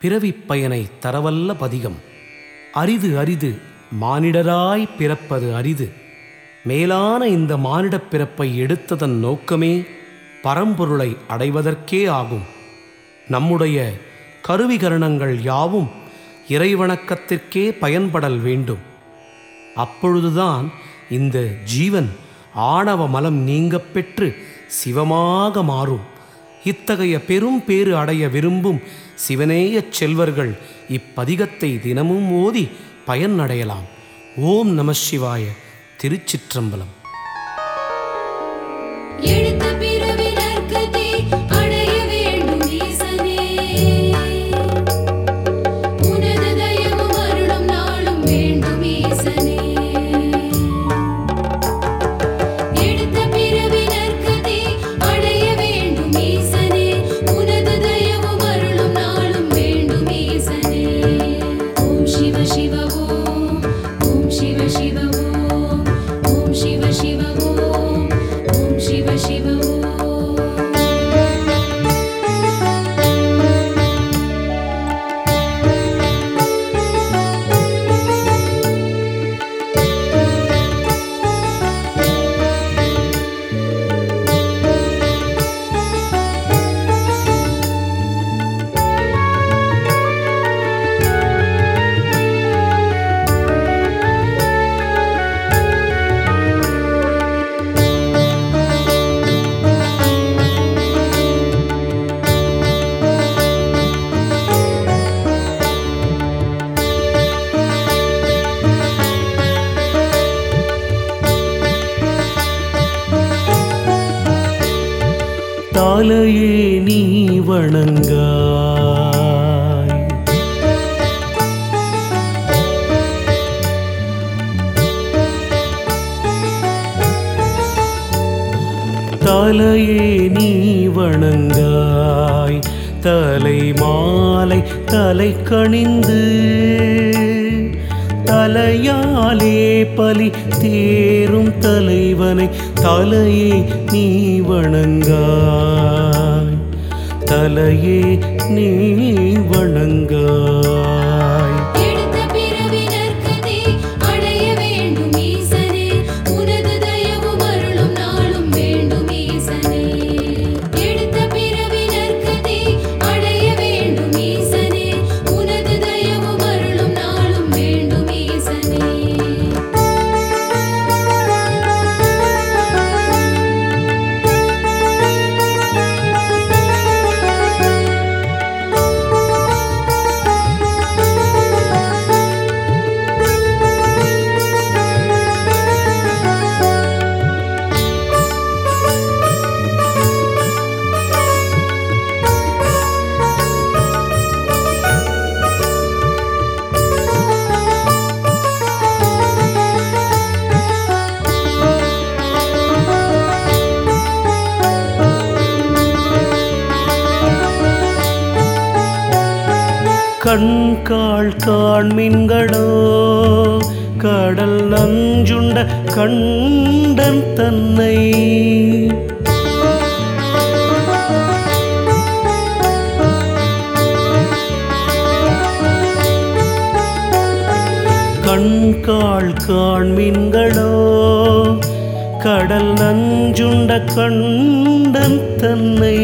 பிறவிப் பயனை தரவல்ல பதிகம். அரிது அரிது மானிடராய் பிறப்பது அரிது. மேலான இந்த மானிடப் பிறப்பை எடுத்ததன் நோக்கமே பரம்பொருளை அடைவதற்கே ஆகும். நம்முடைய கருவிகரணங்கள் யாவும் இறைவணக்கத்திற்கே பயன்படல் வேண்டும். அப்பொழுதுதான் இந்த ஜீவன் ஆணவ மலம் நீங்கப் பெற்று சிவமாக மாறும். இத்தகைய பெரும் பேறு அடைய விரும்பும் சிவனேயச் செல்வர்கள் இப்பதிகத்தை தினமும் ஓதி பயன் அடையலாம் ஓம் நம சிவாய திருச்சிற்றம்பலம். மலையே நீ வணங்காய். தலையே நீ வணங்காய். தலை மாலை தலை கணிந்து தலையாலே பலி தேரும் தலைவனை தலையே நீ வணங்காய். தலையே நீ வணங்காய். கண்காள் காண்மின்களோ? கடல் நஞ்சுண்ட கண்டன் தன்னை. கண்காள் காண்மீன்களோ? கடல் நஞ்சுண்ட கண்டன் தன்னை.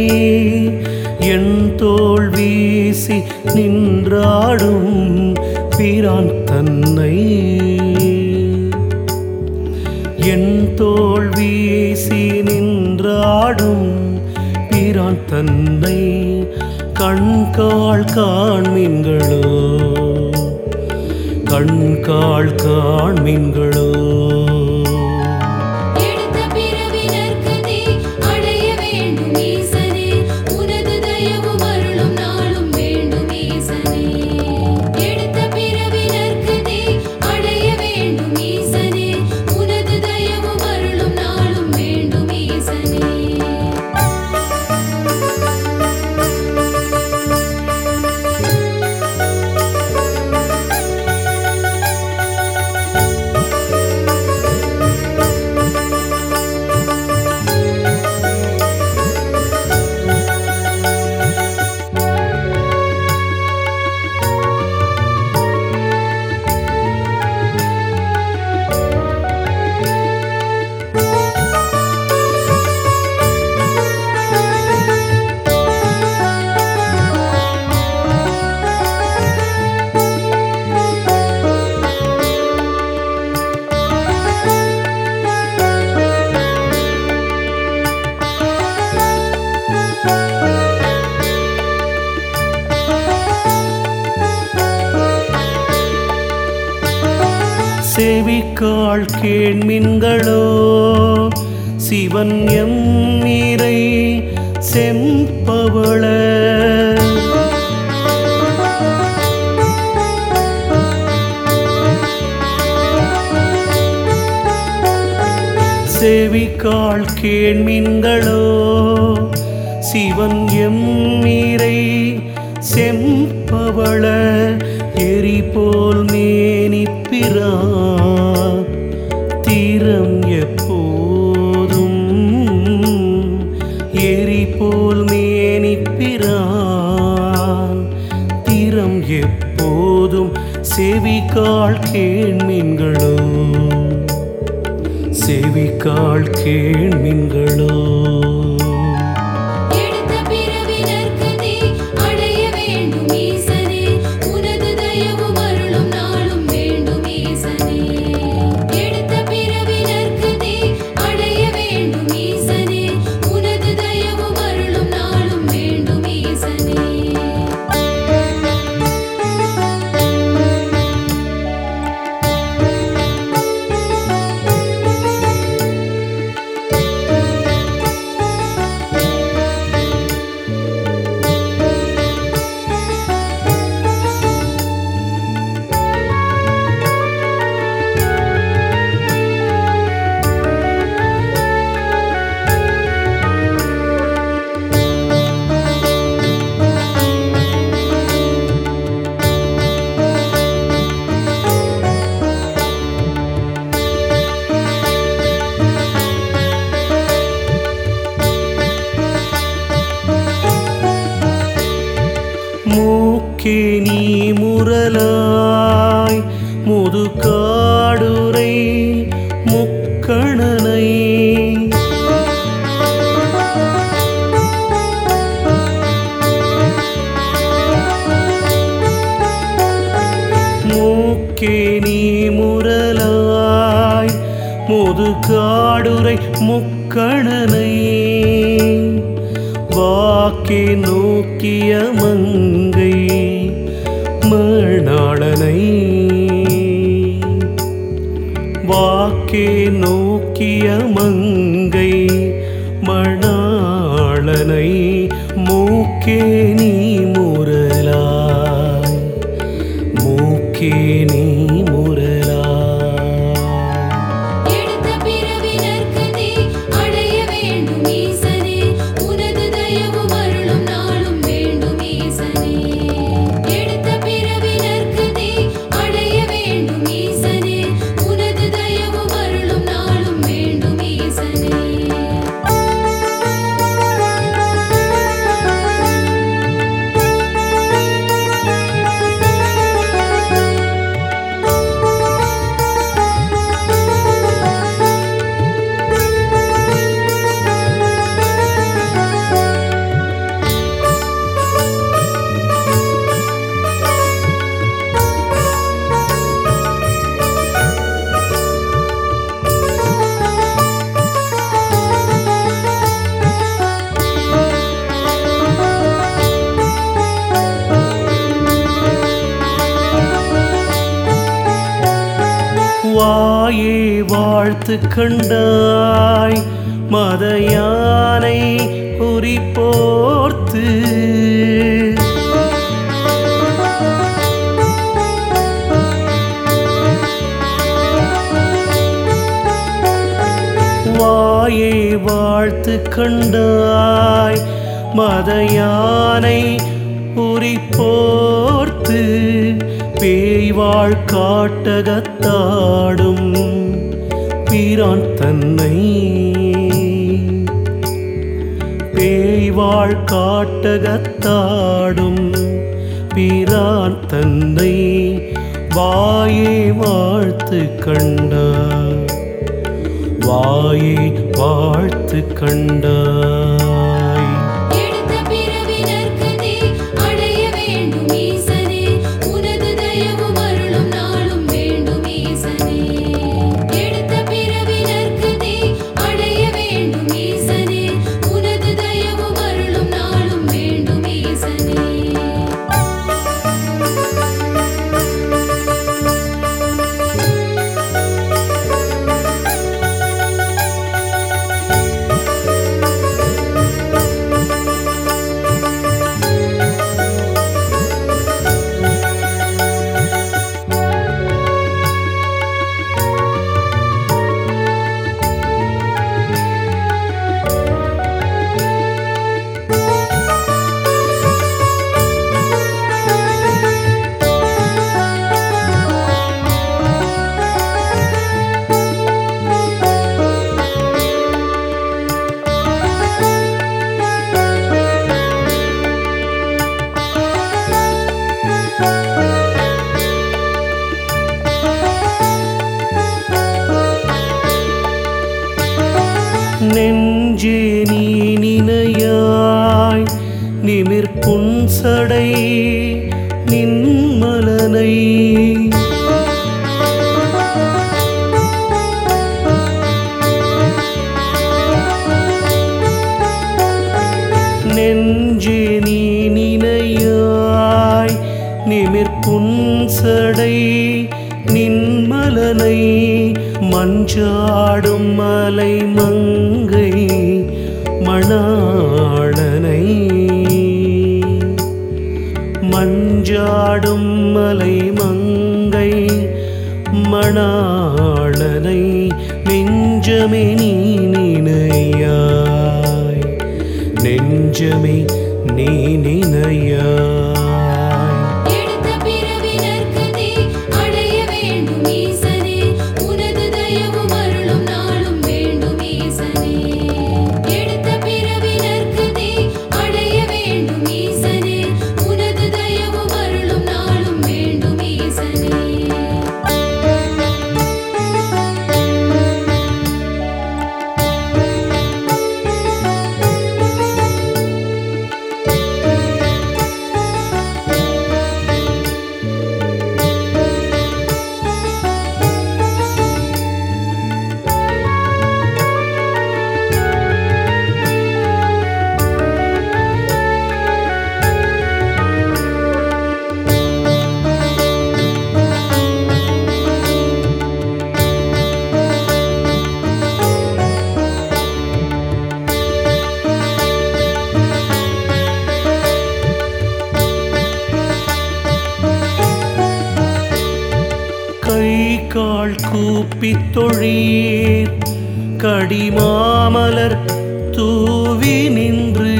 என் தோல் வீசி நின்றாடும் பிரான் தன்னை. என் தோல் வீசி நின்றாடும் பிரான் தன்னை. கண்கால் காண்மீன்களோ. கண்கால் காண்மீன்களோ. செவிக்கால் கேள்மின்களோ சிவன் எம் நீரை செம்பவள. செவிக்கால் கேள்மின்களோ சிவன் எம் நீரை செம்பவள. பாத்திரம் எப்போதும் எரி போல் மேனிப்பிறான். திறம் எப்போதும் செவிக்கால் கேள்மீன்களோ செவிக்கால் கேள்மீன்களோ வாழ்த்து கண்டாய் மத யானை குறி போர்த்து. வாயை வாழ்த்து கண்டாய் மத யானை உரி போர்த்து. பேய்வாழ் காட்டகத்தாடும் பிரான் தன்னை. பேய்வாழ் காட்டகத்தாடும் பிரான் தன்னை. வாயை வாழ்த்து கண்டார். வாயை வாழ்த்து கண்டார். நிமிர்புன்சடை நின்மலனை நெஞ்சு நீ நினையாய் நிமிர்புன்சடை நின்மலனை மஞ்சாடும் மலை yeah. அடி மாமலர் தூவி நின்று.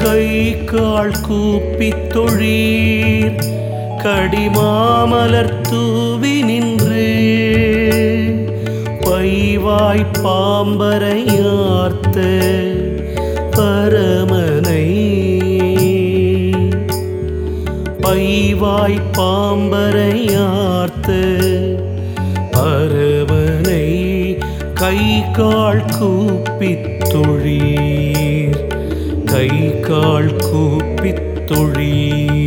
கை கால் கூப்பி தொழீர் கடிமாமலர் தூவி நின்று. பைவாய் பாம்பரையார்த்த பரம அறிவாய் பாம்பரை ஆர்த்து பருவனை கை கால் கூப்பித்தொழீர் கை கால் கூப்பித்தொழீர்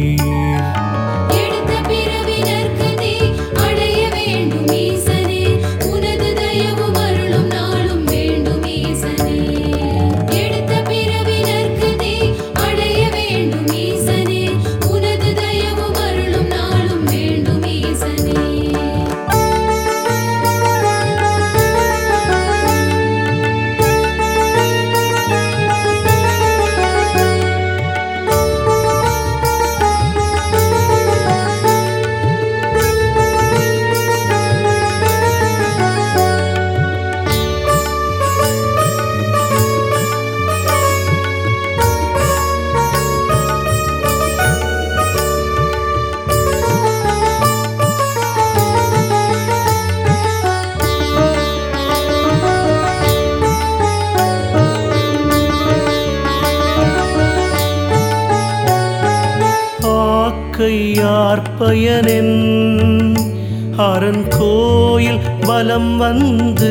நேரம் வந்து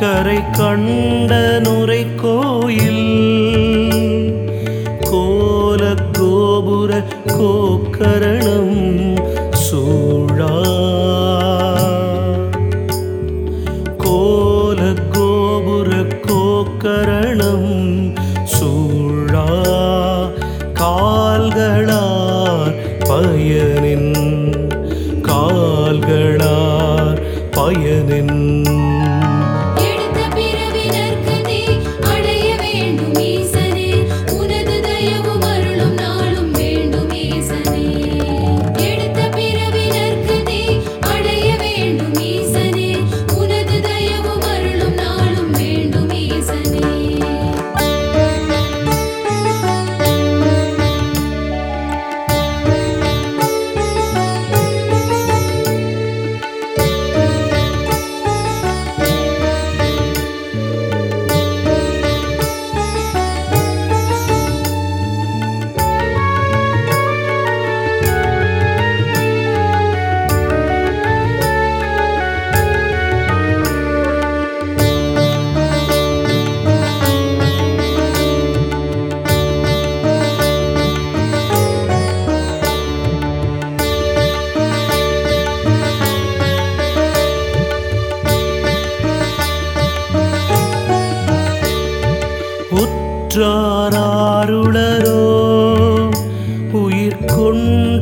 கரை கண்ட நுரை கோயில் ஆற்றார் ஆருளரோ? உயிர் கொண்ட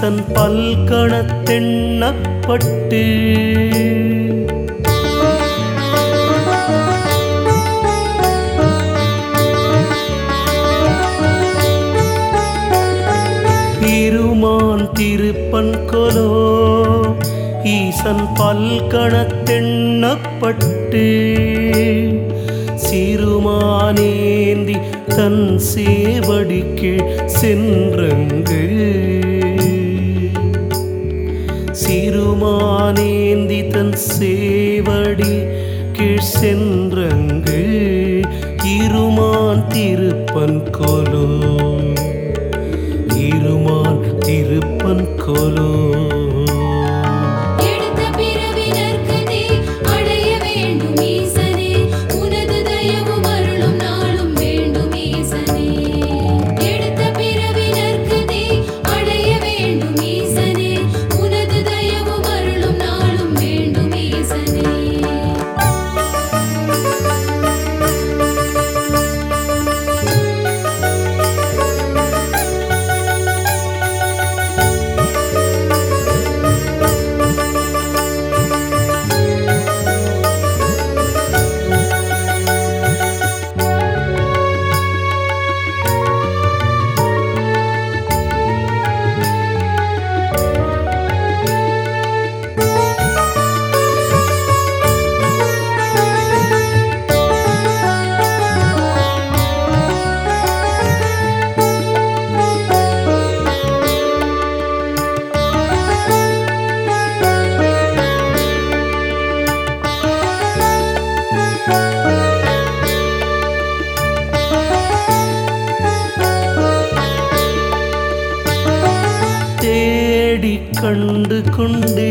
ஈசன் பல்கணத்தெண்ணப்பட்டு திருமான் திருப்பன் கொலோ ஈசன் பல்கணத்தெண்ணப்பட்டு சிறுமானேந்தி தன் சேவடிக்கு சென்றங்கு. சேவடி கீழ் சென்றங்கு இருமான் திருப்பன் கொலோ. இருமான் திருப்பன் கொலோ. கண்டு கொண்டே